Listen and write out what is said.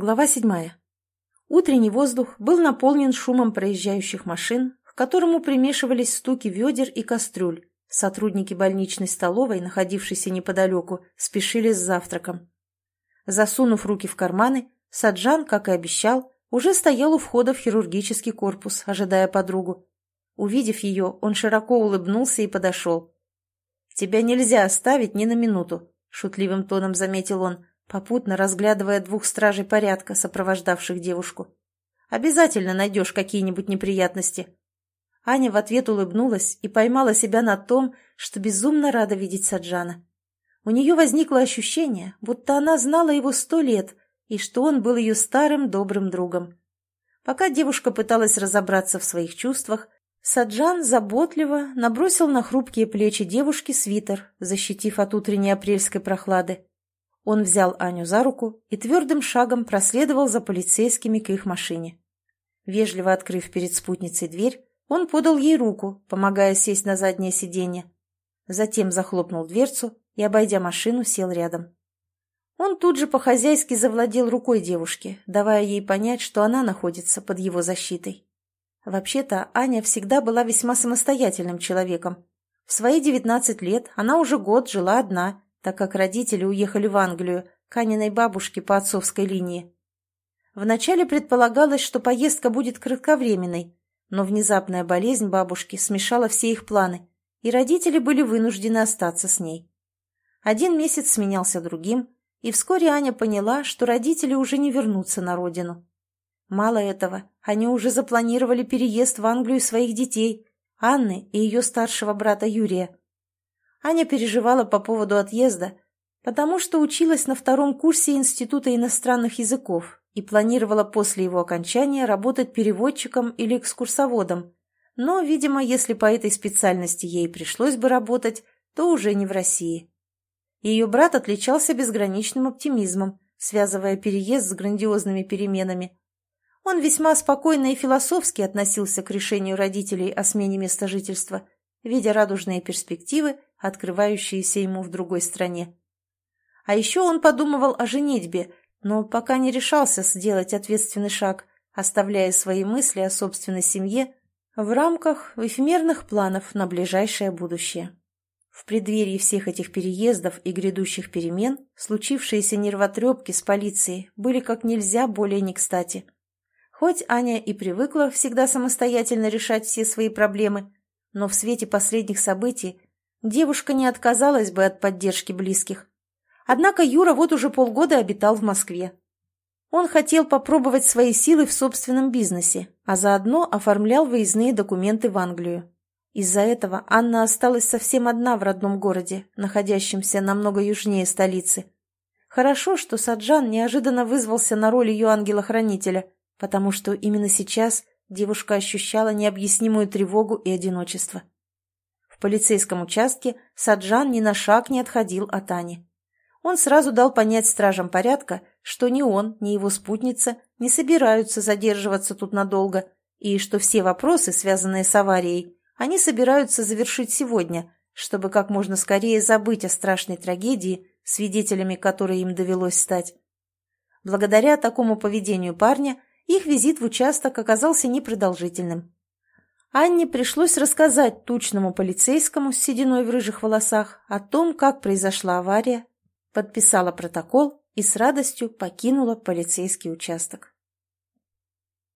Глава седьмая. Утренний воздух был наполнен шумом проезжающих машин, к которому примешивались стуки ведер и кастрюль. Сотрудники больничной столовой, находившейся неподалеку, спешили с завтраком. Засунув руки в карманы, Саджан, как и обещал, уже стоял у входа в хирургический корпус, ожидая подругу. Увидев ее, он широко улыбнулся и подошел. «Тебя нельзя оставить ни на минуту», — шутливым тоном заметил он, попутно разглядывая двух стражей порядка, сопровождавших девушку. «Обязательно найдешь какие-нибудь неприятности». Аня в ответ улыбнулась и поймала себя на том, что безумно рада видеть Саджана. У нее возникло ощущение, будто она знала его сто лет и что он был ее старым добрым другом. Пока девушка пыталась разобраться в своих чувствах, Саджан заботливо набросил на хрупкие плечи девушки свитер, защитив от утренней апрельской прохлады. Он взял Аню за руку и твердым шагом проследовал за полицейскими к их машине. Вежливо открыв перед спутницей дверь, он подал ей руку, помогая сесть на заднее сиденье. Затем захлопнул дверцу и, обойдя машину, сел рядом. Он тут же по-хозяйски завладел рукой девушки, давая ей понять, что она находится под его защитой. Вообще-то Аня всегда была весьма самостоятельным человеком. В свои девятнадцать лет она уже год жила одна так как родители уехали в Англию к Аниной бабушке по отцовской линии. Вначале предполагалось, что поездка будет кратковременной, но внезапная болезнь бабушки смешала все их планы, и родители были вынуждены остаться с ней. Один месяц сменялся другим, и вскоре Аня поняла, что родители уже не вернутся на родину. Мало этого, они уже запланировали переезд в Англию своих детей, Анны и ее старшего брата Юрия. Аня переживала по поводу отъезда, потому что училась на втором курсе Института иностранных языков и планировала после его окончания работать переводчиком или экскурсоводом. Но, видимо, если по этой специальности ей пришлось бы работать, то уже не в России. Ее брат отличался безграничным оптимизмом, связывая переезд с грандиозными переменами. Он весьма спокойно и философски относился к решению родителей о смене места жительства, видя радужные перспективы открывающиеся ему в другой стране. А еще он подумывал о женитьбе, но пока не решался сделать ответственный шаг, оставляя свои мысли о собственной семье в рамках эфемерных планов на ближайшее будущее. В преддверии всех этих переездов и грядущих перемен случившиеся нервотрепки с полицией были как нельзя более не кстати. Хоть Аня и привыкла всегда самостоятельно решать все свои проблемы, но в свете последних событий девушка не отказалась бы от поддержки близких. Однако Юра вот уже полгода обитал в Москве. Он хотел попробовать свои силы в собственном бизнесе, а заодно оформлял выездные документы в Англию. Из-за этого Анна осталась совсем одна в родном городе, находящемся намного южнее столицы. Хорошо, что Саджан неожиданно вызвался на роль ее ангела-хранителя, потому что именно сейчас девушка ощущала необъяснимую тревогу и одиночество. В полицейском участке Саджан ни на шаг не отходил от Ани. Он сразу дал понять стражам порядка, что ни он, ни его спутница не собираются задерживаться тут надолго, и что все вопросы, связанные с аварией, они собираются завершить сегодня, чтобы как можно скорее забыть о страшной трагедии, свидетелями которой им довелось стать. Благодаря такому поведению парня их визит в участок оказался непродолжительным. Анне пришлось рассказать тучному полицейскому с сединой в рыжих волосах о том, как произошла авария, подписала протокол и с радостью покинула полицейский участок.